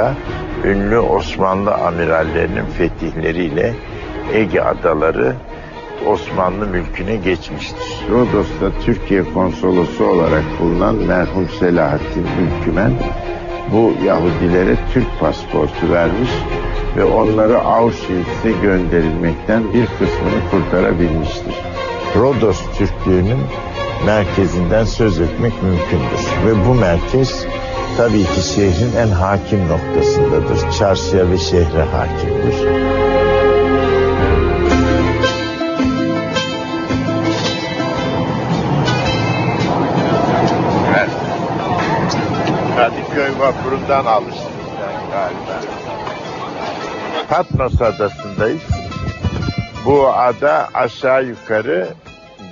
asırda ünlü Osmanlı amirallerinin fetihleriyle Ege adaları Osmanlı mülküne geçmiştir. Rodos'ta Türkiye konsolosu olarak bulunan merhum Selahattin Ülkümen bu Yahudilere Türk pasportu vermiş ve onları Auschwitz'e gönderilmekten bir kısmını kurtarabilmiştir. Rodos Türklüğünün merkezinden söz etmek mümkündür. Ve bu merkez tabii ki şehrin en hakim noktasındadır. Çarşıya ve şehre hakimdir. Evet. Kadıköy vapurundan alıştınız yani galiba. Patmos adasındayız. Bu ada aşağı yukarı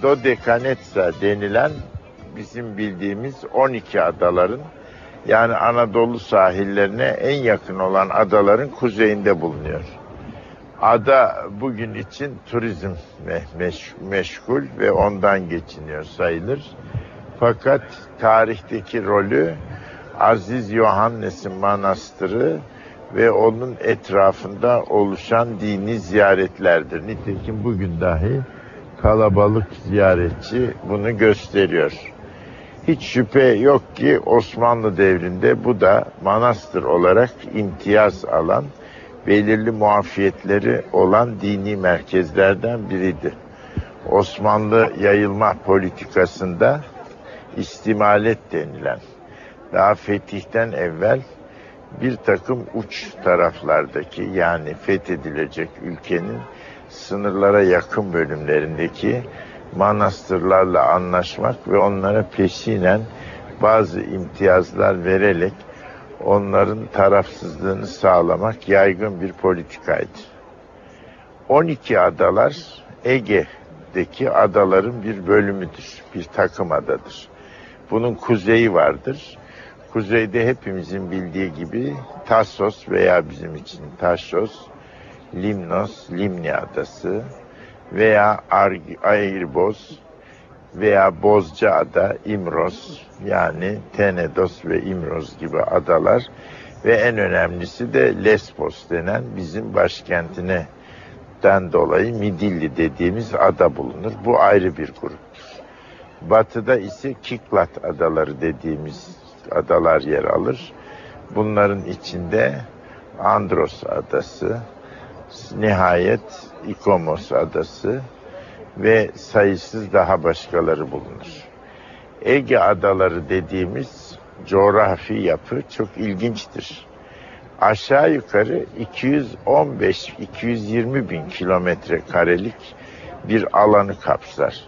Dodekanetsa denilen bizim bildiğimiz 12 adaların yani Anadolu sahillerine en yakın olan adaların kuzeyinde bulunuyor. Ada bugün için turizm meş meşgul ve ondan geçiniyor sayılır. Fakat tarihteki rolü Aziz Yohannes'in manastırı ve onun etrafında oluşan dini ziyaretlerdir. Nitekim bugün dahi kalabalık ziyaretçi bunu gösteriyor. Hiç şüphe yok ki Osmanlı devrinde bu da manastır olarak imtiyaz alan, belirli muafiyetleri olan dini merkezlerden biriydi. Osmanlı yayılma politikasında istimalet denilen, daha fetihten evvel bir takım uç taraflardaki yani fethedilecek ülkenin sınırlara yakın bölümlerindeki manastırlarla anlaşmak ve onlara peşinen bazı imtiyazlar vererek onların tarafsızlığını sağlamak yaygın bir politikaydı. 12 adalar Ege'deki adaların bir bölümüdür, bir takım adadır. Bunun kuzeyi vardır. Kuzeyde hepimizin bildiği gibi Tassos veya bizim için Taşos, Limnos, Limni Adası veya Airboz veya Bozcaada, İmros yani Tenedos ve İmroz gibi adalar ve en önemlisi de Lesbos denen bizim başkentine den dolayı Midilli dediğimiz ada bulunur. Bu ayrı bir gruptur. Batıda ise Kiklat adaları dediğimiz adalar yer alır. Bunların içinde Andros adası, nihayet İkomos adası ve sayısız daha başkaları bulunur. Ege adaları dediğimiz coğrafi yapı çok ilginçtir. Aşağı yukarı 215-220 bin kilometre karelik bir alanı kapsar.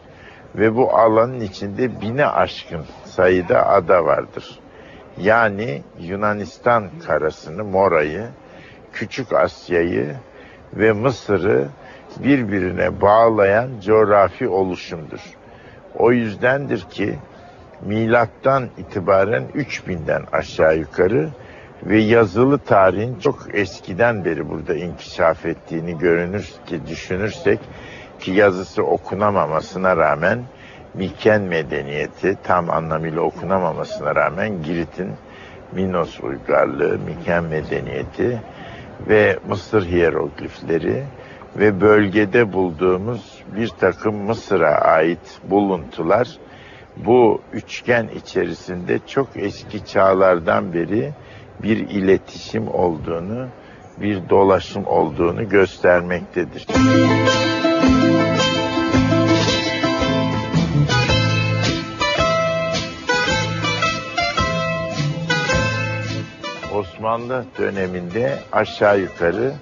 Ve bu alanın içinde bine aşkın sayıda ada vardır. Yani Yunanistan karasını, Mora'yı, Küçük Asya'yı ve Mısır'ı birbirine bağlayan coğrafi oluşumdur. O yüzdendir ki milattan itibaren 3000'den aşağı yukarı ve yazılı tarihin çok eskiden beri burada inkişaf ettiğini görünür ki düşünürsek ki yazısı okunamamasına rağmen Miken medeniyeti tam anlamıyla okunamamasına rağmen Girit'in Minos uygarlığı, Miken medeniyeti ve Mısır hieroglifleri ve bölgede bulduğumuz bir takım Mısır'a ait buluntular bu üçgen içerisinde çok eski çağlardan beri bir iletişim olduğunu, bir dolaşım olduğunu göstermektedir. Osmanlı döneminde aşağı yukarı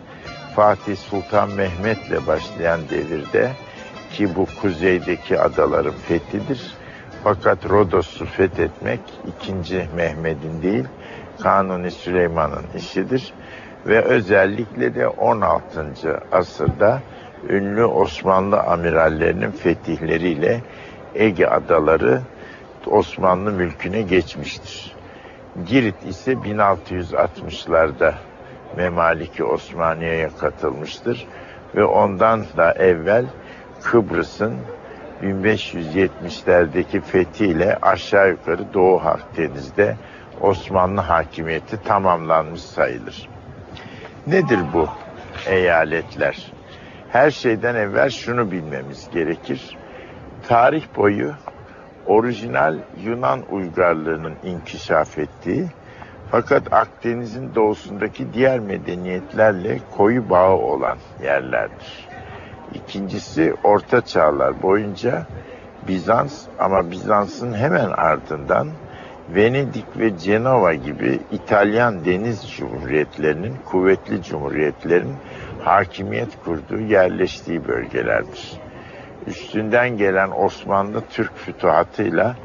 Fatih Sultan Mehmet'le başlayan devirde ki bu kuzeydeki adaların fethidir. Fakat Rodos'u fethetmek ikinci Mehmet'in değil, Kanuni Süleyman'ın işidir. Ve özellikle de 16. asırda ünlü Osmanlı amirallerinin fetihleriyle Ege adaları Osmanlı mülküne geçmiştir. Girit ise 1660'larda Memaliki Osmaniye'ye katılmıştır ve ondan da evvel Kıbrıs'ın 1570'lerdeki fethiyle aşağı yukarı Doğu Akdeniz'de Osmanlı hakimiyeti tamamlanmış sayılır. Nedir bu eyaletler? Her şeyden evvel şunu bilmemiz gerekir. Tarih boyu orijinal Yunan uygarlığının inkişaf ettiği fakat Akdeniz'in doğusundaki diğer medeniyetlerle koyu bağı olan yerlerdir. İkincisi Orta Çağlar boyunca Bizans ama Bizans'ın hemen ardından Venedik ve Cenova gibi İtalyan deniz cumhuriyetlerinin, kuvvetli cumhuriyetlerin hakimiyet kurduğu, yerleştiği bölgelerdir. Üstünden gelen Osmanlı Türk fütuhatıyla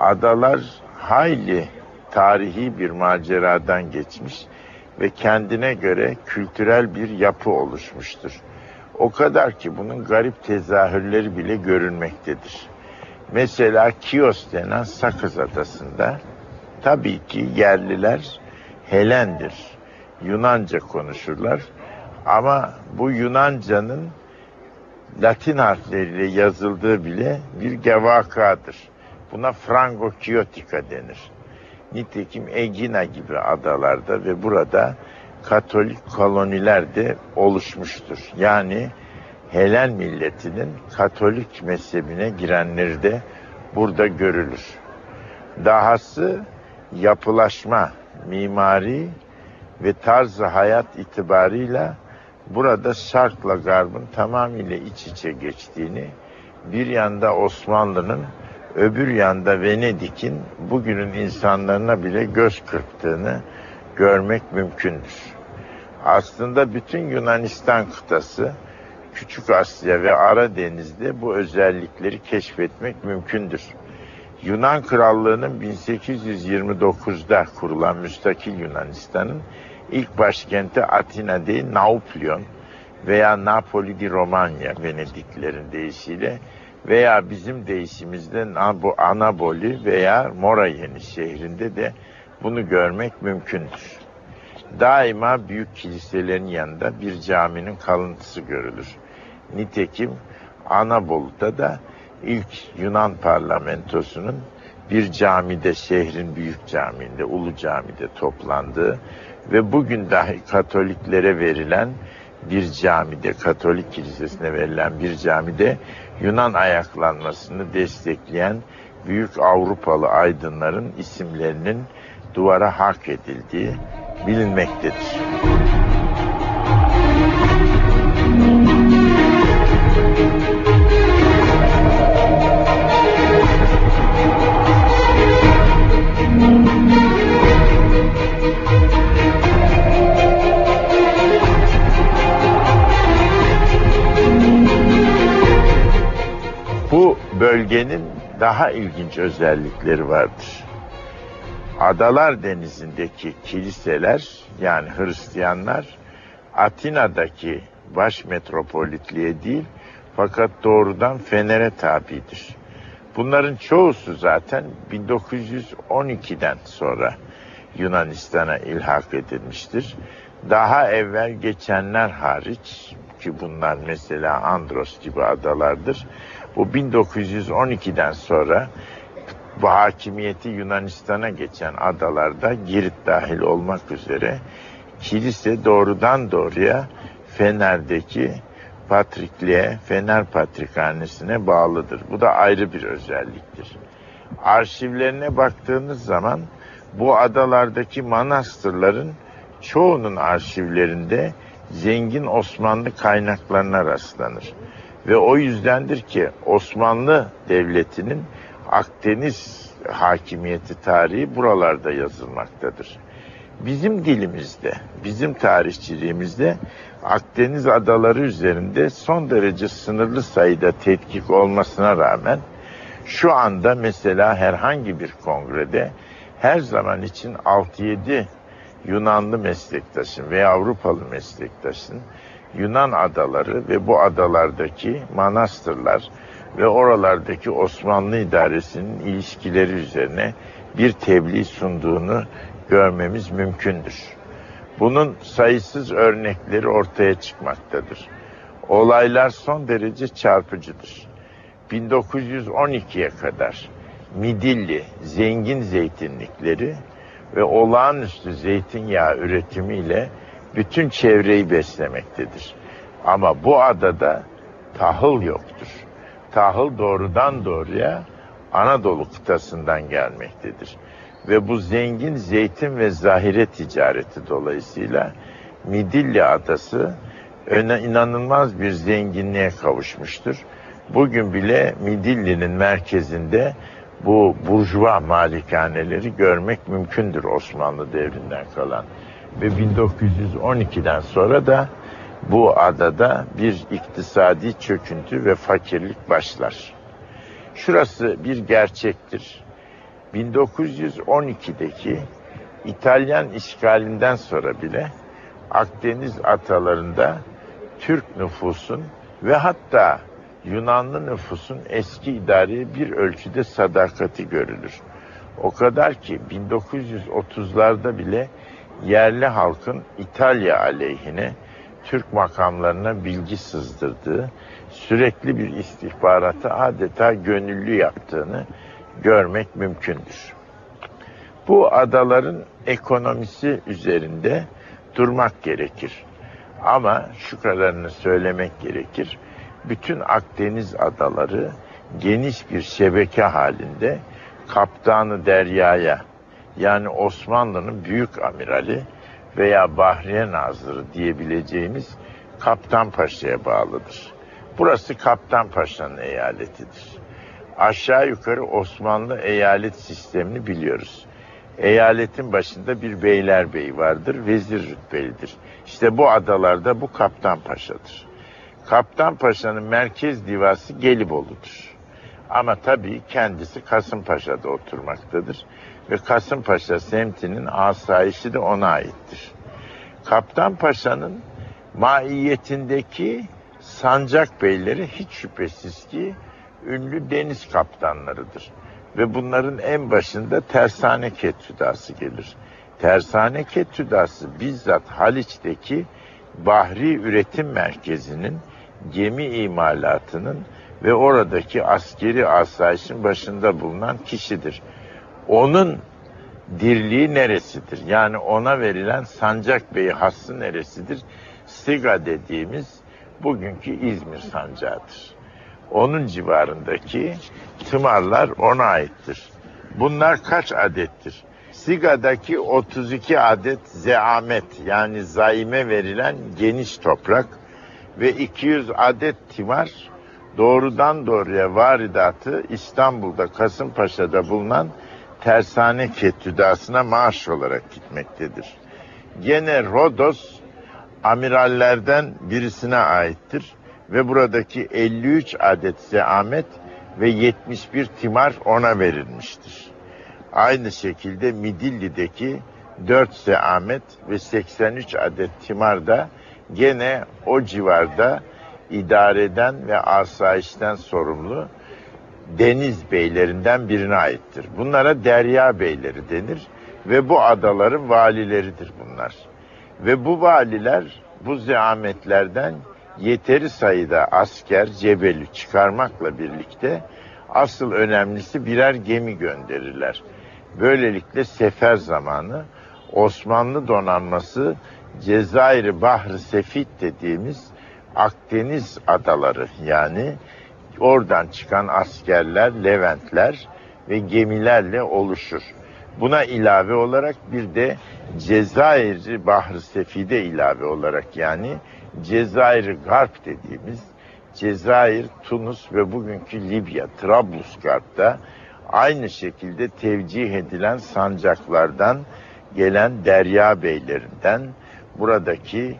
adalar hayli tarihi bir maceradan geçmiş ve kendine göre kültürel bir yapı oluşmuştur. O kadar ki bunun garip tezahürleri bile görünmektedir. Mesela Kios denen Sakız Adası'nda tabii ki yerliler Helendir. Yunanca konuşurlar. Ama bu Yunanca'nın Latin harfleriyle yazıldığı bile bir gevakadır. Buna Frango-Kiotika denir. Nitekim Egina gibi adalarda ve burada Katolik koloniler de oluşmuştur. Yani Helen milletinin Katolik mezhebine girenleri de burada görülür. Dahası yapılaşma, mimari ve tarzı hayat itibarıyla burada Şark'la Garb'ın tamamıyla iç içe geçtiğini, bir yanda Osmanlı'nın, öbür yanda Venedik'in bugünün insanlarına bile göz kırptığını görmek mümkündür. Aslında bütün Yunanistan kıtası, Küçük Asya ve Ara Deniz'de bu özellikleri keşfetmek mümkündür. Yunan Krallığı'nın 1829'da kurulan müstakil Yunanistan'ın ilk başkenti Atina değil Nauplion veya Napoli di Romanya Venediklerin deyişiyle veya bizim deyişimizde Anaboli veya Morayeni şehrinde de bunu görmek mümkündür. Daima büyük kiliselerin yanında bir caminin kalıntısı görülür. Nitekim Anabolu'da da ilk Yunan parlamentosunun bir camide, şehrin büyük caminde, Ulu Cami'de toplandığı ve bugün dahi Katoliklere verilen bir camide, Katolik Kilisesi'ne verilen bir camide Yunan ayaklanmasını destekleyen büyük Avrupalı aydınların isimlerinin duvara hak edildiği bilinmektedir. Bölgenin daha ilginç özellikleri vardır. Adalar Denizi'ndeki kiliseler yani Hristiyanlar Atina'daki baş metropolitliğe değil fakat doğrudan Fener'e tabidir. Bunların çoğusu zaten 1912'den sonra Yunanistan'a ilhak edilmiştir. Daha evvel geçenler hariç ki bunlar mesela Andros gibi adalardır. Bu 1912'den sonra bu hakimiyeti Yunanistan'a geçen adalarda Girit dahil olmak üzere kilise doğrudan doğruya Fener'deki Patrikliğe, Fener Patrikhanesi'ne bağlıdır. Bu da ayrı bir özelliktir. Arşivlerine baktığınız zaman bu adalardaki manastırların çoğunun arşivlerinde zengin Osmanlı kaynaklarına rastlanır. Ve o yüzdendir ki Osmanlı Devleti'nin Akdeniz hakimiyeti tarihi buralarda yazılmaktadır. Bizim dilimizde, bizim tarihçiliğimizde Akdeniz adaları üzerinde son derece sınırlı sayıda tetkik olmasına rağmen şu anda mesela herhangi bir kongrede her zaman için 6-7 Yunanlı meslektaşın veya Avrupalı meslektaşın Yunan adaları ve bu adalardaki manastırlar ve oralardaki Osmanlı idaresinin ilişkileri üzerine bir tebliğ sunduğunu görmemiz mümkündür. Bunun sayısız örnekleri ortaya çıkmaktadır. Olaylar son derece çarpıcıdır. 1912'ye kadar Midilli zengin zeytinlikleri ve olağanüstü zeytinyağı üretimiyle bütün çevreyi beslemektedir. Ama bu adada tahıl yoktur. Tahıl doğrudan doğruya Anadolu kıtasından gelmektedir. Ve bu zengin zeytin ve zahire ticareti dolayısıyla Midilli Adası öne inanılmaz bir zenginliğe kavuşmuştur. Bugün bile Midilli'nin merkezinde bu burjuva malikaneleri görmek mümkündür Osmanlı devrinden kalan. Ve 1912'den sonra da bu adada bir iktisadi çöküntü ve fakirlik başlar. Şurası bir gerçektir. 1912'deki İtalyan işgalinden sonra bile Akdeniz atalarında Türk nüfusun ve hatta Yunanlı nüfusun eski idareye bir ölçüde sadakati görülür. O kadar ki 1930'larda bile yerli halkın İtalya aleyhine Türk makamlarına bilgi sızdırdığı, sürekli bir istihbaratı adeta gönüllü yaptığını görmek mümkündür. Bu adaların ekonomisi üzerinde durmak gerekir. Ama şu kadarını söylemek gerekir. Bütün Akdeniz adaları geniş bir şebeke halinde kaptanı deryaya yani Osmanlı'nın büyük amirali veya Bahriye Nazırı diyebileceğimiz Kaptan Paşa'ya bağlıdır. Burası Kaptan Paşa'nın eyaletidir. Aşağı yukarı Osmanlı eyalet sistemini biliyoruz. Eyaletin başında bir beylerbey vardır, vezir rütbelidir. İşte bu adalarda bu Kaptan Paşa'dır. Kaptan Paşa'nın merkez divası Gelibolu'dur. Ama tabii kendisi Kasımpaşa'da oturmaktadır ve Kasımpaşa semtinin asayişi de ona aittir. Kaptan Paşa'nın maiyetindeki sancak beyleri hiç şüphesiz ki ünlü deniz kaptanlarıdır. Ve bunların en başında Tersane Kettüdası gelir. Tersane Kettüdası bizzat Haliç'teki Bahri Üretim Merkezi'nin gemi imalatının ve oradaki askeri asayişin başında bulunan kişidir. Onun dirliği neresidir? Yani ona verilen Sancak Bey'i hası neresidir? Siga dediğimiz bugünkü İzmir sancağıdır. Onun civarındaki tımarlar ona aittir. Bunlar kaç adettir? Siga'daki 32 adet zeamet yani zaime verilen geniş toprak ve 200 adet timar doğrudan doğruya varidatı İstanbul'da Kasımpaşa'da bulunan tersane kettüdasına maaş olarak gitmektedir. Gene Rodos amirallerden birisine aittir ve buradaki 53 adet zeamet ve 71 timar ona verilmiştir. Aynı şekilde Midilli'deki 4 zeamet ve 83 adet timar da gene o civarda idareden ve asayişten sorumlu deniz beylerinden birine aittir. Bunlara derya beyleri denir ve bu adaların valileridir bunlar. Ve bu valiler bu zeametlerden yeteri sayıda asker cebeli çıkarmakla birlikte asıl önemlisi birer gemi gönderirler. Böylelikle sefer zamanı Osmanlı donanması Cezayir Bahri Sefit dediğimiz Akdeniz adaları yani oradan çıkan askerler, Leventler ve gemilerle oluşur. Buna ilave olarak bir de Cezayir Bahri Sefide ilave olarak yani Cezayir Garp dediğimiz Cezayir, Tunus ve bugünkü Libya, Trablusgarp'ta aynı şekilde tevcih edilen sancaklardan gelen derya beylerinden, buradaki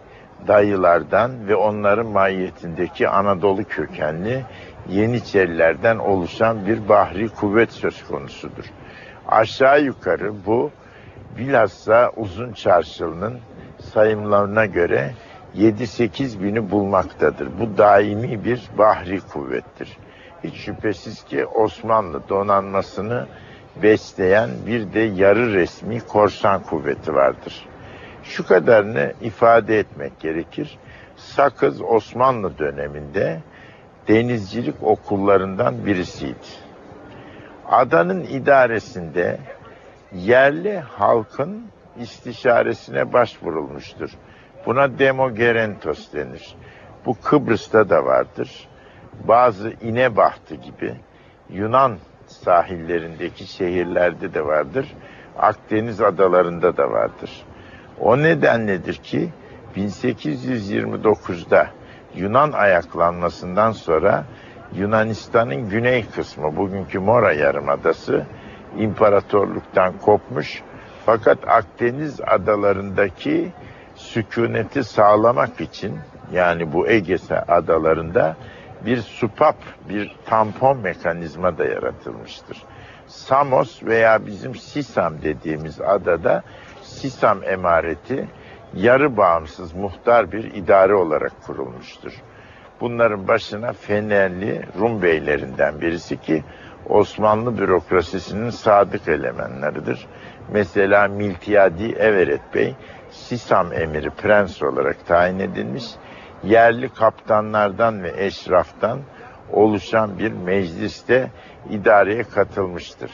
dayılardan ve onların mahiyetindeki Anadolu kökenli Yeniçerilerden oluşan bir bahri kuvvet söz konusudur. Aşağı yukarı bu bilhassa uzun çarşılının sayımlarına göre 7-8 bini bulmaktadır. Bu daimi bir bahri kuvvettir. Hiç şüphesiz ki Osmanlı donanmasını besleyen bir de yarı resmi korsan kuvveti vardır. Şu kadarını ifade etmek gerekir. Sakız Osmanlı döneminde denizcilik okullarından birisiydi. Adanın idaresinde yerli halkın istişaresine başvurulmuştur. Buna demogerentos denir. Bu Kıbrıs'ta da vardır. Bazı İnebahtı gibi Yunan sahillerindeki şehirlerde de vardır. Akdeniz adalarında da vardır. O nedenledir ki 1829'da Yunan ayaklanmasından sonra Yunanistan'ın güney kısmı bugünkü Mora Yarımadası imparatorluktan kopmuş fakat Akdeniz adalarındaki sükuneti sağlamak için yani bu Ege adalarında bir supap, bir tampon mekanizma da yaratılmıştır. Samos veya bizim Sisam dediğimiz adada Sisam emareti yarı bağımsız muhtar bir idare olarak kurulmuştur. Bunların başına Fenerli Rum beylerinden birisi ki Osmanlı bürokrasisinin sadık elemanlarıdır. Mesela Miltiyadi Everet Bey Sisam emiri prens olarak tayin edilmiş. Yerli kaptanlardan ve eşraftan oluşan bir mecliste idareye katılmıştır.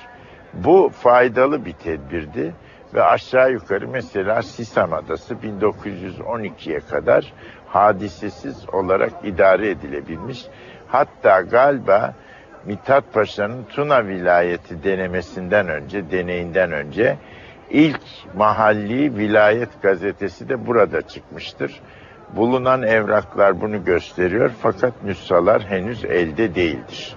Bu faydalı bir tedbirdi ve aşağı yukarı mesela Sisam Adası 1912'ye kadar hadisesiz olarak idare edilebilmiş. Hatta galiba Mithat Paşa'nın Tuna vilayeti denemesinden önce, deneyinden önce ilk mahalli vilayet gazetesi de burada çıkmıştır. Bulunan evraklar bunu gösteriyor fakat nüshalar henüz elde değildir.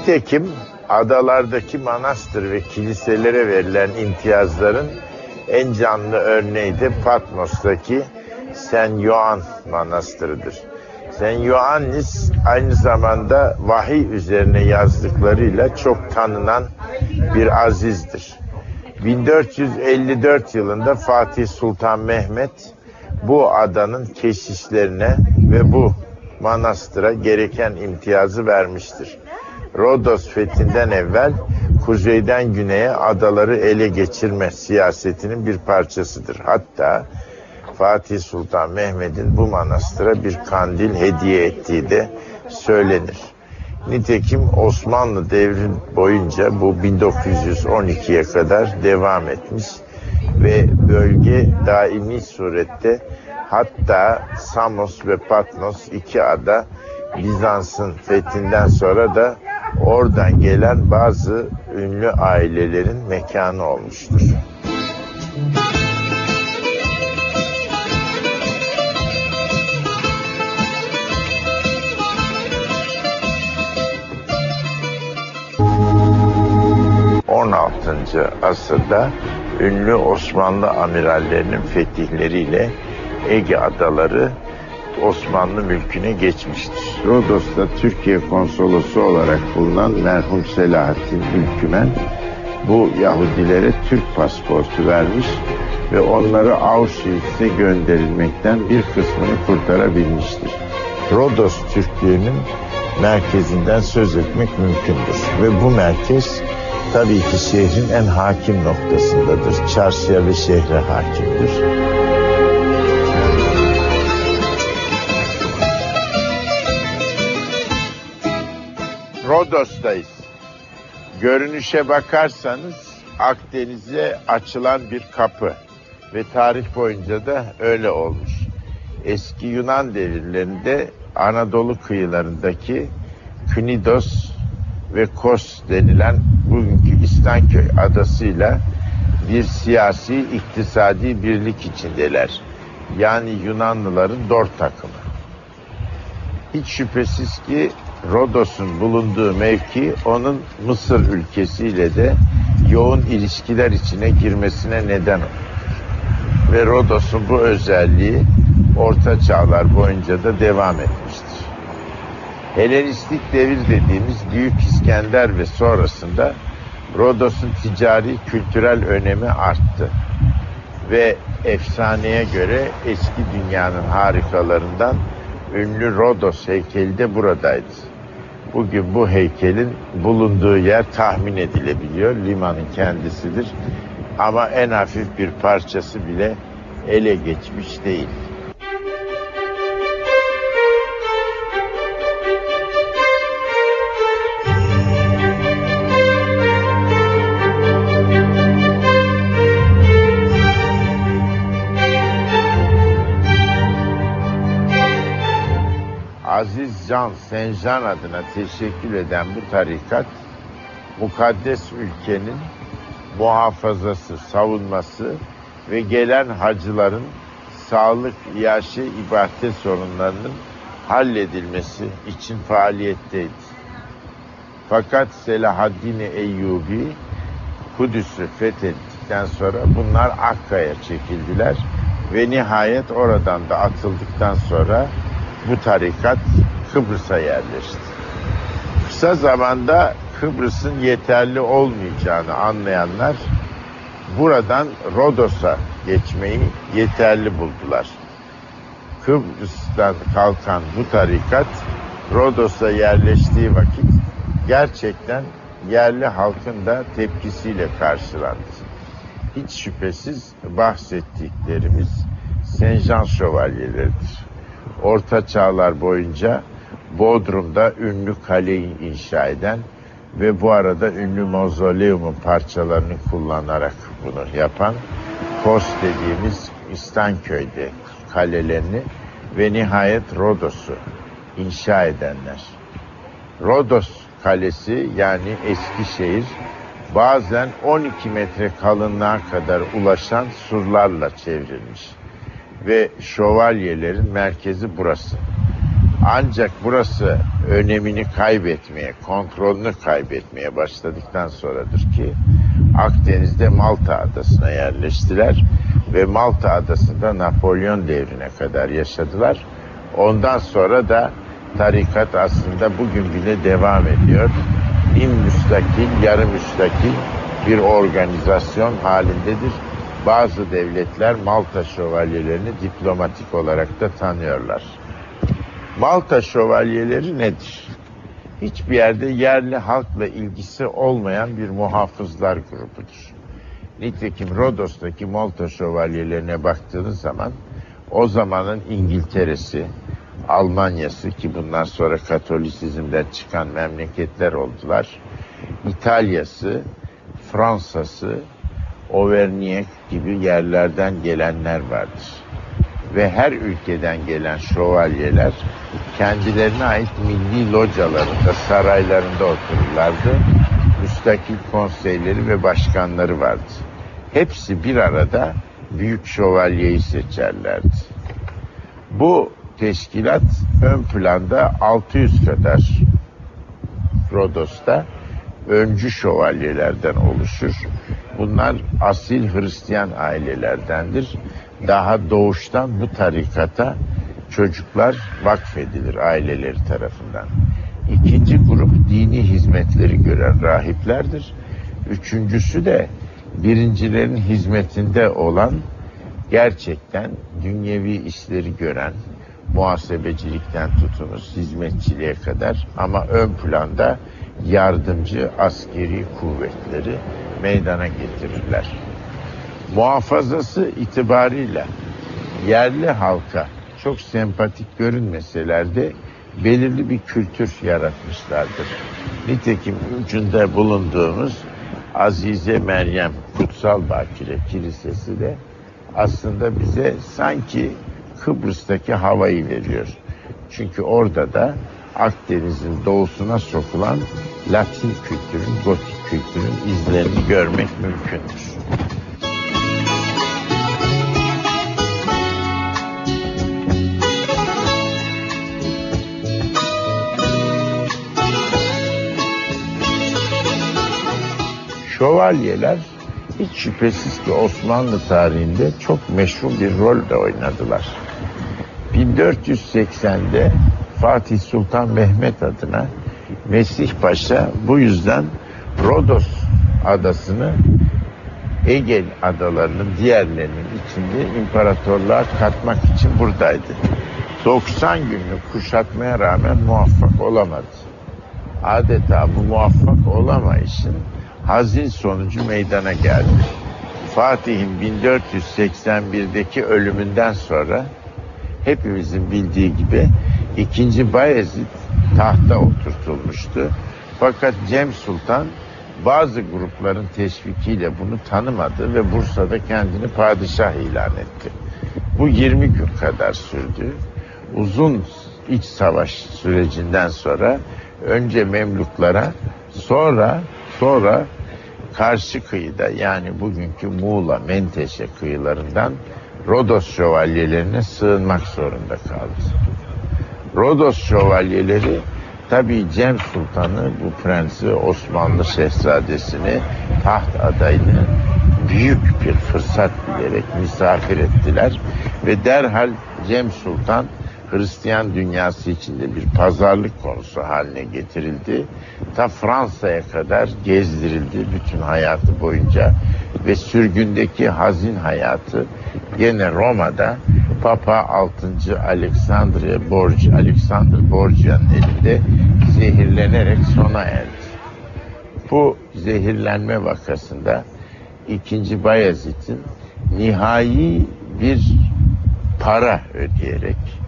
Nitekim adalardaki manastır ve kiliselere verilen imtiyazların en canlı örneği de Patmos'taki Sen Yoan Manastırı'dır. Sen Yoannis aynı zamanda vahiy üzerine yazdıklarıyla çok tanınan bir azizdir. 1454 yılında Fatih Sultan Mehmet bu adanın keşişlerine ve bu manastıra gereken imtiyazı vermiştir. Rodos fethinden evvel kuzeyden güneye adaları ele geçirme siyasetinin bir parçasıdır. Hatta Fatih Sultan Mehmet'in bu manastıra bir kandil hediye ettiği de söylenir. Nitekim Osmanlı devri boyunca bu 1912'ye kadar devam etmiş ve bölge daimi surette hatta Samos ve Patmos iki ada Bizans'ın fethinden sonra da oradan gelen bazı ünlü ailelerin mekanı olmuştur. ...16. asırda ünlü Osmanlı amirallerinin fetihleriyle Ege adaları Osmanlı mülküne geçmiştir. Rodos'ta Türkiye konsolosu olarak bulunan merhum Selahattin Ülkümen bu Yahudilere Türk pasportu vermiş ve onları Auschwitz'e gönderilmekten bir kısmını kurtarabilmiştir. Rodos Türklüğünün merkezinden söz etmek mümkündür. Ve bu merkez tabii ki şehrin en hakim noktasındadır. Çarşıya ve şehre hakimdir. Rodos'tayız. Görünüşe bakarsanız Akdeniz'e açılan bir kapı ve tarih boyunca da öyle olmuş. Eski Yunan devirlerinde Anadolu kıyılarındaki Knidos ve Kos denilen bugünkü İstanköy adasıyla bir siyasi iktisadi birlik içindeler. Yani Yunanlıların dört takımı. Hiç şüphesiz ki Rodos'un bulunduğu mevki onun Mısır ülkesiyle de yoğun ilişkiler içine girmesine neden olur. Ve Rodos'un bu özelliği orta çağlar boyunca da devam etmiştir. Helenistik devir dediğimiz Büyük İskender ve sonrasında Rodos'un ticari kültürel önemi arttı. Ve efsaneye göre eski dünyanın harikalarından ünlü Rodos heykeli de buradaydı. Bugün bu heykelin bulunduğu yer tahmin edilebiliyor. Limanın kendisidir. Ama en hafif bir parçası bile ele geçmiş değil. Can Sencan adına teşekkür eden bu tarikat mukaddes ülkenin muhafazası, savunması ve gelen hacıların sağlık, iaşe, ibadet sorunlarının halledilmesi için faaliyetteydi. Fakat Selahaddin Eyyubi Kudüs'ü fethettikten sonra bunlar Akka'ya çekildiler ve nihayet oradan da atıldıktan sonra bu tarikat Kıbrıs'a yerleşti. Kısa zamanda Kıbrıs'ın yeterli olmayacağını anlayanlar buradan Rodos'a geçmeyi yeterli buldular. Kıbrıs'tan kalkan bu tarikat Rodos'a yerleştiği vakit gerçekten yerli halkın da tepkisiyle karşılandı. Hiç şüphesiz bahsettiklerimiz Senjan şövalyeleridir. Orta çağlar boyunca Bodrum'da ünlü kaleyi inşa eden ve bu arada ünlü mausoleumun parçalarını kullanarak bunu yapan Kos dediğimiz İstanköy'de kalelerini ve nihayet Rodos'u inşa edenler. Rodos Kalesi yani Eskişehir bazen 12 metre kalınlığa kadar ulaşan surlarla çevrilmiş ve şövalyelerin merkezi burası. Ancak burası önemini kaybetmeye, kontrolünü kaybetmeye başladıktan sonradır ki Akdeniz'de Malta adasına yerleştiler ve Malta adasında Napolyon devrine kadar yaşadılar. Ondan sonra da tarikat aslında bugün bile devam ediyor. İm müstakil, yarı müstakil bir organizasyon halindedir. Bazı devletler Malta şövalyelerini diplomatik olarak da tanıyorlar. Malta şövalyeleri nedir? Hiçbir yerde yerli halkla ilgisi olmayan bir muhafızlar grubudur. Nitekim Rodos'taki Malta şövalyelerine baktığınız zaman o zamanın İngiltere'si, Almanya'sı ki bundan sonra Katolisizmden çıkan memleketler oldular. İtalya'sı, Fransa'sı, Auvergne gibi yerlerden gelenler vardır. Ve her ülkeden gelen şövalyeler kendilerine ait milli localarında, saraylarında otururlardı. Müstakil konseyleri ve başkanları vardı. Hepsi bir arada büyük şövalyeyi seçerlerdi. Bu teşkilat ön planda 600 kadar Rodos'ta öncü şövalyelerden oluşur. Bunlar asil Hristiyan ailelerdendir. Daha doğuştan bu tarikata çocuklar vakfedilir aileleri tarafından. İkinci grup dini hizmetleri gören rahiplerdir. Üçüncüsü de birincilerin hizmetinde olan gerçekten dünyevi işleri gören muhasebecilikten tutunuz hizmetçiliğe kadar ama ön planda yardımcı askeri kuvvetleri meydana getirirler. Muhafazası itibarıyla yerli halka çok sempatik görünmeseler de belirli bir kültür yaratmışlardır. Nitekim ucunda bulunduğumuz Azize Meryem Kutsal Bakire Kilisesi de aslında bize sanki Kıbrıs'taki havayı veriyor. Çünkü orada da Akdeniz'in doğusuna sokulan Latin kültürün, Gotik kültürün izlerini görmek mümkündür. Şövalyeler hiç şüphesiz ki Osmanlı tarihinde çok meşhur bir rol de oynadılar. 1480'de Fatih Sultan Mehmet adına Mesih Paşa bu yüzden Rodos adasını Ege adalarının diğerlerinin içinde imparatorluğa katmak için buradaydı. 90 günlük kuşatmaya rağmen muvaffak olamadı. adeta bu muvaffak olamayışın hazin sonucu meydana geldi. Fatih'in 1481'deki ölümünden sonra hepimizin bildiği gibi ikinci Bayezid tahta oturtulmuştu. Fakat Cem Sultan bazı grupların teşvikiyle bunu tanımadı ve Bursa'da kendini padişah ilan etti. Bu 20 gün kadar sürdü. Uzun iç savaş sürecinden sonra önce Memluklara sonra sonra karşı kıyıda yani bugünkü Muğla, Menteşe kıyılarından Rodos şövalyelerine sığınmak zorunda kaldı. Rodos şövalyeleri tabi Cem Sultan'ı bu prensi Osmanlı şehzadesini taht adayını büyük bir fırsat bilerek misafir ettiler ve derhal Cem Sultan Hristiyan dünyası içinde bir pazarlık konusu haline getirildi. Ta Fransa'ya kadar gezdirildi bütün hayatı boyunca ve sürgündeki hazin hayatı gene Roma'da Papa 6. Alexandria Borgia, Alexander Borgia'nın elinde zehirlenerek sona erdi. Bu zehirlenme vakasında 2. Bayezid'in nihai bir para ödeyerek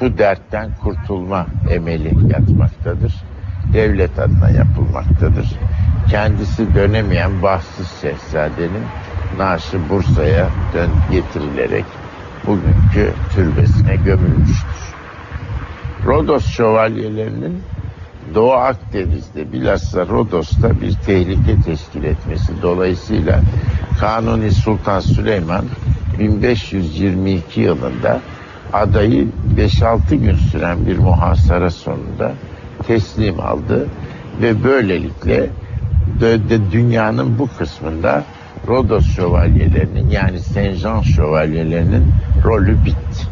bu dertten kurtulma emeli yatmaktadır. Devlet adına yapılmaktadır. Kendisi dönemeyen bahtsız şehzadenin naaşı Bursa'ya dön getirilerek bugünkü türbesine gömülmüştür. Rodos şövalyelerinin Doğu Akdeniz'de bilhassa Rodos'ta bir tehlike teşkil etmesi dolayısıyla Kanuni Sultan Süleyman 1522 yılında adayı 5-6 gün süren bir muhasara sonunda teslim aldı ve böylelikle dünyanın bu kısmında Rodos şövalyelerinin yani Saint Jean şövalyelerinin rolü bitti.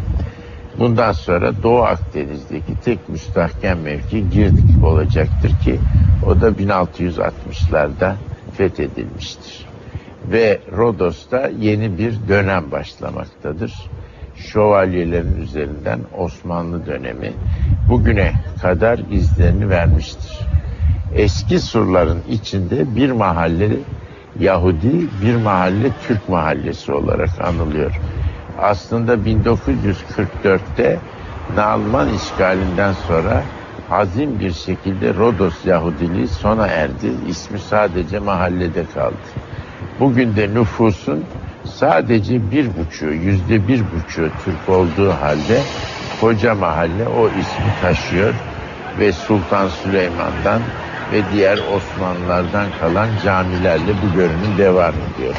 Bundan sonra Doğu Akdeniz'deki tek müstahkem mevki Girdik olacaktır ki o da 1660'larda fethedilmiştir. Ve Rodos'ta yeni bir dönem başlamaktadır. Şövalyelerin üzerinden Osmanlı dönemi bugüne kadar izlerini vermiştir. Eski surların içinde bir mahalle Yahudi, bir mahalle Türk mahallesi olarak anılıyor aslında 1944'te Nalman işgalinden sonra hazin bir şekilde Rodos Yahudiliği sona erdi. İsmi sadece mahallede kaldı. Bugün de nüfusun sadece bir buçuğu, yüzde bir buçuğu Türk olduğu halde koca mahalle o ismi taşıyor ve Sultan Süleyman'dan ve diğer Osmanlılardan kalan camilerle bu görünüm devam ediyor.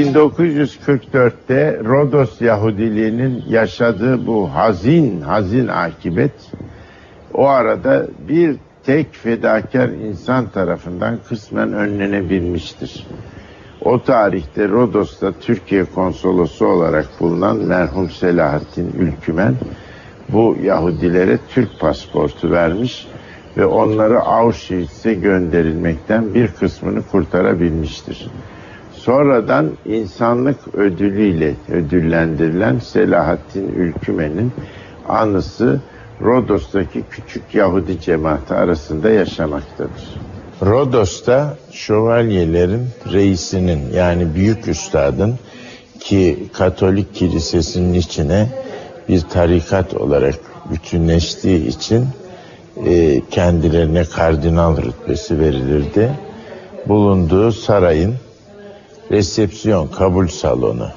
1944'te Rodos Yahudiliğinin yaşadığı bu hazin hazin akibet o arada bir tek fedakar insan tarafından kısmen önlenebilmiştir. O tarihte Rodos'ta Türkiye konsolosu olarak bulunan merhum Selahattin Ülkümen bu Yahudilere Türk pasportu vermiş ve onları Auschwitz'e gönderilmekten bir kısmını kurtarabilmiştir. Sonradan insanlık ödülüyle ödüllendirilen Selahattin Ülkümen'in anısı Rodos'taki küçük Yahudi cemaati arasında yaşamaktadır. Rodos'ta şövalyelerin reisinin yani büyük üstadın ki Katolik kilisesinin içine bir tarikat olarak bütünleştiği için e, kendilerine kardinal rütbesi verilirdi. Bulunduğu sarayın resepsiyon, kabul salonu.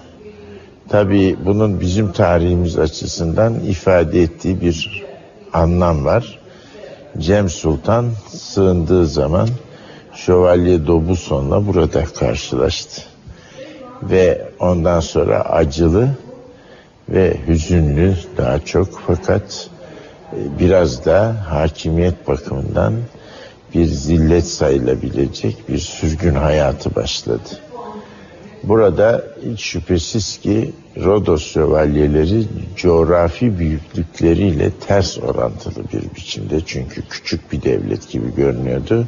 Tabii bunun bizim tarihimiz açısından ifade ettiği bir anlam var. Cem Sultan sığındığı zaman Şövalye Dobuson'la burada karşılaştı. Ve ondan sonra acılı ve hüzünlü daha çok fakat e, biraz da hakimiyet bakımından bir zillet sayılabilecek bir sürgün hayatı başladı. Burada hiç şüphesiz ki Rodos şövalyeleri coğrafi büyüklükleriyle ters orantılı bir biçimde. Çünkü küçük bir devlet gibi görünüyordu.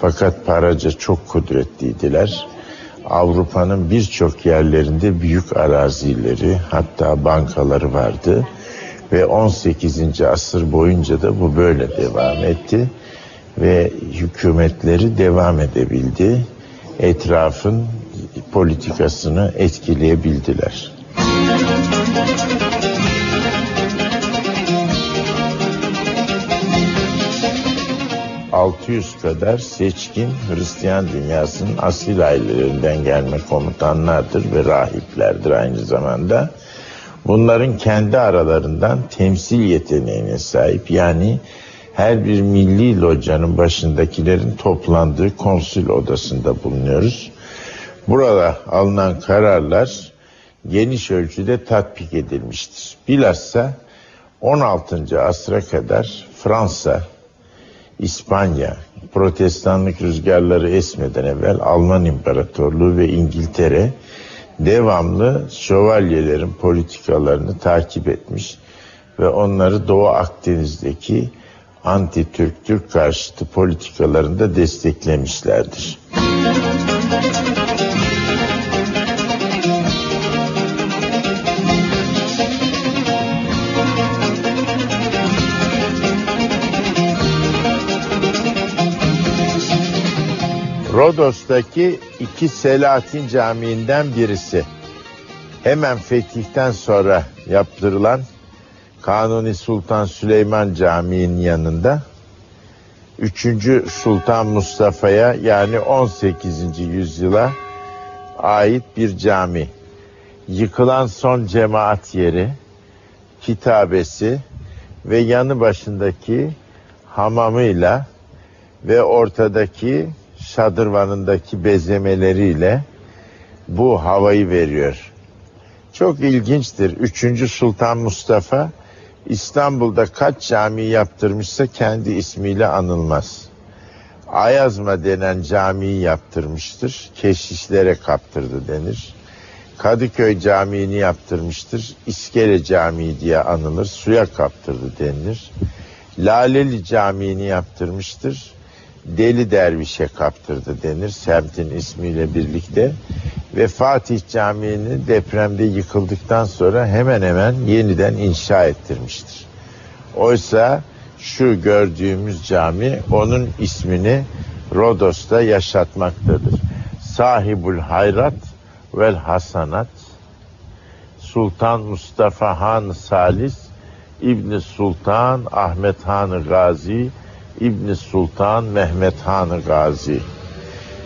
Fakat paraca çok kudretliydiler. Avrupa'nın birçok yerlerinde büyük arazileri hatta bankaları vardı. Ve 18. asır boyunca da bu böyle devam etti. Ve hükümetleri devam edebildi. Etrafın politikasını etkileyebildiler. 600 kadar seçkin Hristiyan dünyasının asil ailelerinden gelme komutanlardır ve rahiplerdir aynı zamanda. Bunların kendi aralarından temsil yeteneğine sahip yani her bir milli locanın başındakilerin toplandığı konsül odasında bulunuyoruz. Burada alınan kararlar geniş ölçüde tatbik edilmiştir. Bilhassa 16. asra kadar Fransa, İspanya, protestanlık rüzgarları esmeden evvel Alman İmparatorluğu ve İngiltere devamlı şövalyelerin politikalarını takip etmiş ve onları Doğu Akdeniz'deki anti-Türk, Türk karşıtı politikalarında desteklemişlerdir. Rodos'taki iki Selahattin Camii'nden birisi. Hemen fetihten sonra yaptırılan Kanuni Sultan Süleyman Camii'nin yanında 3. Sultan Mustafa'ya yani 18. yüzyıla ait bir cami. Yıkılan son cemaat yeri, kitabesi ve yanı başındaki hamamıyla ve ortadaki şadırvanındaki bezemeleriyle bu havayı veriyor. Çok ilginçtir. Üçüncü Sultan Mustafa İstanbul'da kaç cami yaptırmışsa kendi ismiyle anılmaz. Ayazma denen camiyi yaptırmıştır. Keşişlere kaptırdı denir. Kadıköy Camii'ni yaptırmıştır. İskele Camii diye anılır. Suya kaptırdı denilir. Laleli Camii'ni yaptırmıştır. Deli Derviş'e kaptırdı denir semtin ismiyle birlikte. Ve Fatih Camii'ni depremde yıkıldıktan sonra hemen hemen yeniden inşa ettirmiştir. Oysa şu gördüğümüz cami onun ismini Rodos'ta yaşatmaktadır. Sahibul Hayrat vel Hasanat Sultan Mustafa Han Salis İbni Sultan Ahmet Han Gazi İbni Sultan Mehmet Han Gazi.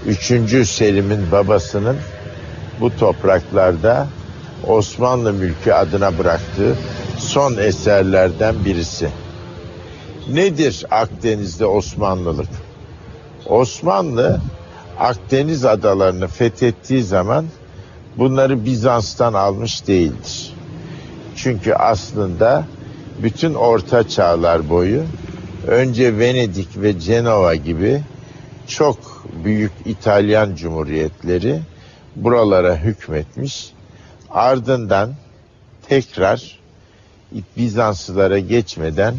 Üçüncü Selim'in babasının bu topraklarda Osmanlı mülkü adına bıraktığı son eserlerden birisi. Nedir Akdeniz'de Osmanlılık? Osmanlı Akdeniz adalarını fethettiği zaman bunları Bizans'tan almış değildir. Çünkü aslında bütün orta çağlar boyu önce Venedik ve Cenova gibi çok büyük İtalyan cumhuriyetleri buralara hükmetmiş. Ardından tekrar Bizanslılara geçmeden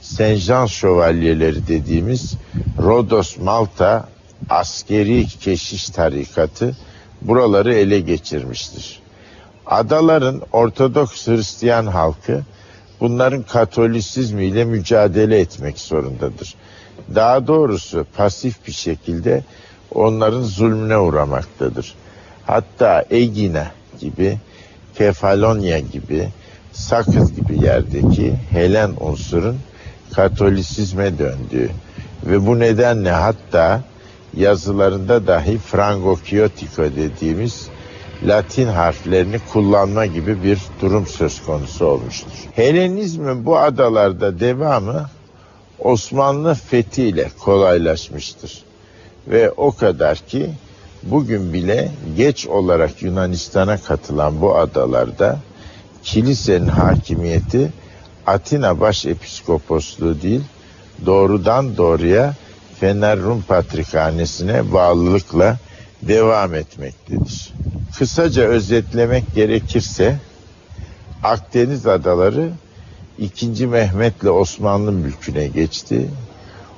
Senjan şövalyeleri dediğimiz Rodos Malta askeri keşiş tarikatı buraları ele geçirmiştir. Adaların Ortodoks Hristiyan halkı bunların Katolisizmiyle mücadele etmek zorundadır. Daha doğrusu pasif bir şekilde onların zulmüne uğramaktadır. Hatta Egina gibi, Kefalonya gibi, Sakız gibi yerdeki Helen unsurun Katolisizme döndüğü ve bu nedenle hatta yazılarında dahi Frango-Kiyotiko dediğimiz Latin harflerini kullanma gibi bir durum söz konusu olmuştur. Helenizmin bu adalarda devamı Osmanlı fethiyle kolaylaşmıştır. Ve o kadar ki bugün bile geç olarak Yunanistan'a katılan bu adalarda kilisenin hakimiyeti Atina Başepiskoposluğu değil doğrudan doğruya Fener Rum Patrikhanesi'ne bağlılıkla devam etmektedir. Kısaca özetlemek gerekirse Akdeniz adaları 2. Mehmet'le Osmanlı mülküne geçti.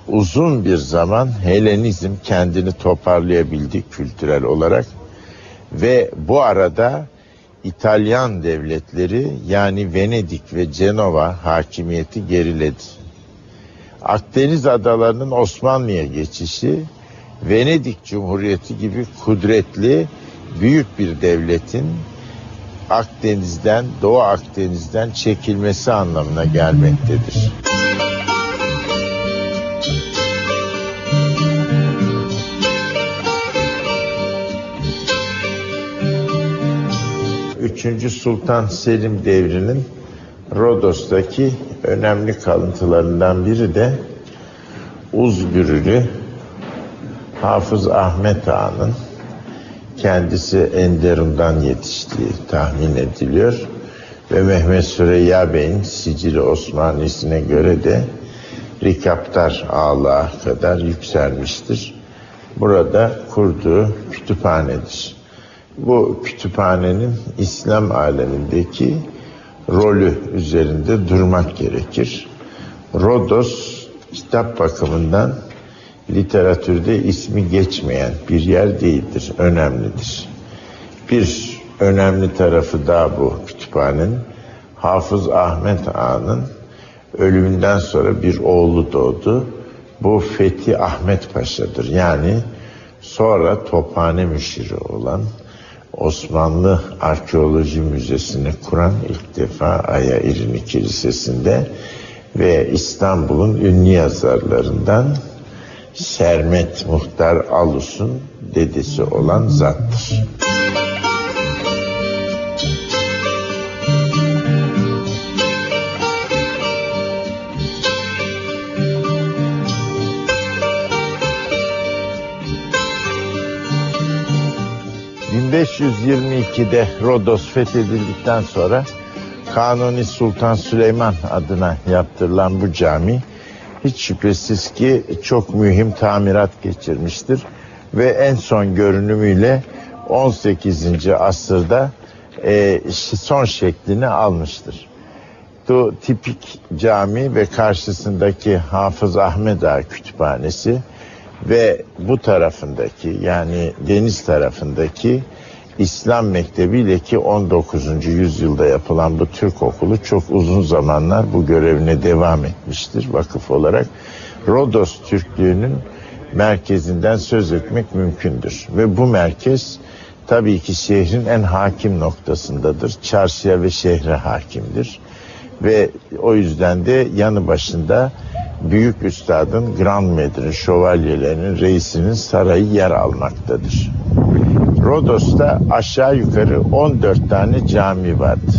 Uzun bir zaman Helenizm kendini toparlayabildi kültürel olarak ve bu arada İtalyan devletleri yani Venedik ve Cenova hakimiyeti geriledi. Akdeniz adalarının Osmanlı'ya geçişi Venedik Cumhuriyeti gibi kudretli büyük bir devletin Akdeniz'den, Doğu Akdeniz'den çekilmesi anlamına gelmektedir. Üçüncü Sultan Selim devrinin Rodos'taki önemli kalıntılarından biri de Uzgürülü Hafız Ahmet Ağa'nın kendisi Enderun'dan yetiştiği tahmin ediliyor. Ve Mehmet Süreyya Bey'in sicili Osmanlisi'ne göre de Rikaptar ağlığa kadar yükselmiştir. Burada kurduğu kütüphanedir. Bu kütüphanenin İslam alemindeki rolü üzerinde durmak gerekir. Rodos kitap bakımından literatürde ismi geçmeyen bir yer değildir, önemlidir. Bir önemli tarafı daha bu kütüphanenin. Hafız Ahmet Ağa'nın ölümünden sonra bir oğlu doğdu. Bu Fethi Ahmet Paşa'dır. Yani sonra Tophane müşiri olan Osmanlı Arkeoloji Müzesi'ni kuran ilk defa Aya İrini Kilisesi'nde ve İstanbul'un ünlü yazarlarından Sermet Muhtar Alus'un dedesi olan zattır. ...1522'de Rodos fethedildikten sonra... ...Kanuni Sultan Süleyman adına yaptırılan bu cami hiç şüphesiz ki çok mühim tamirat geçirmiştir. Ve en son görünümüyle 18. asırda e, son şeklini almıştır. Bu tipik cami ve karşısındaki Hafız Ahmet Ağa Kütüphanesi ve bu tarafındaki yani deniz tarafındaki İslam Mektebi ile ki 19. yüzyılda yapılan bu Türk okulu çok uzun zamanlar bu görevine devam etmiştir vakıf olarak. Rodos Türklüğünün merkezinden söz etmek mümkündür. Ve bu merkez tabii ki şehrin en hakim noktasındadır. Çarşıya ve şehre hakimdir. Ve o yüzden de yanı başında büyük üstadın Grand Medri şövalyelerinin reisinin sarayı yer almaktadır. Rodos'ta aşağı yukarı 14 tane cami vardı.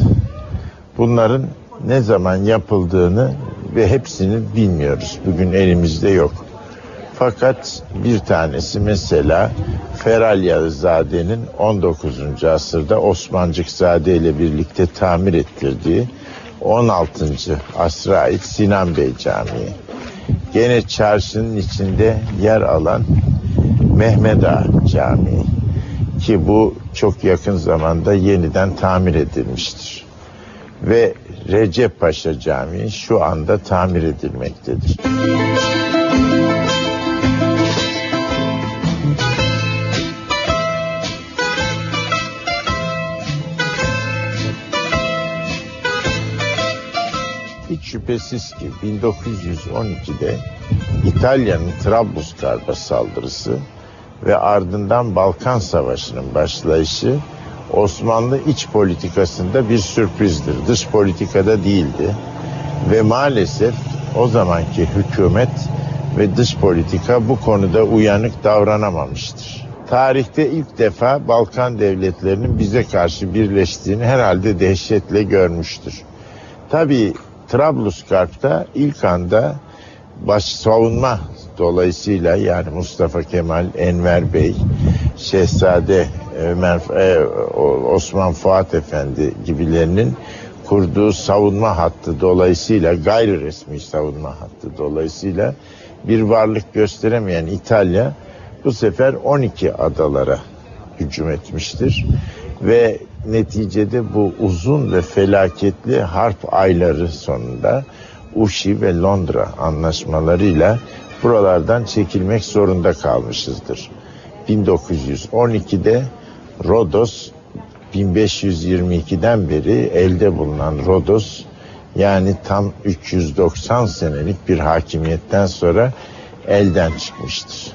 Bunların ne zaman yapıldığını ve hepsini bilmiyoruz. Bugün elimizde yok. Fakat bir tanesi mesela Feral Yağızzade'nin 19. asırda Osmancıkzade ile birlikte tamir ettirdiği 16. asra ait Sinan Bey Camii. Gene çarşının içinde yer alan Mehmet Ağa Camii ki bu çok yakın zamanda yeniden tamir edilmiştir. Ve Recep Paşa Camii şu anda tamir edilmektedir. Hiç şüphesiz ki 1912'de İtalya'nın Trablusgarp'a saldırısı ve ardından Balkan Savaşı'nın başlayışı Osmanlı iç politikasında bir sürprizdir. Dış politikada değildi. Ve maalesef o zamanki hükümet ve dış politika bu konuda uyanık davranamamıştır. Tarihte ilk defa Balkan devletlerinin bize karşı birleştiğini herhalde dehşetle görmüştür. Tabii Trablusgarp'ta ilk anda baş savunma dolayısıyla yani Mustafa Kemal, Enver Bey, Şehzade Ömer, e, Osman Fuat Efendi gibilerinin kurduğu savunma hattı dolayısıyla gayri resmi savunma hattı dolayısıyla bir varlık gösteremeyen İtalya bu sefer 12 adalara hücum etmiştir. ve neticede bu uzun ve felaketli harp ayları sonunda Uşi ve Londra anlaşmalarıyla buralardan çekilmek zorunda kalmışızdır. 1912'de Rodos 1522'den beri elde bulunan Rodos yani tam 390 senelik bir hakimiyetten sonra elden çıkmıştır.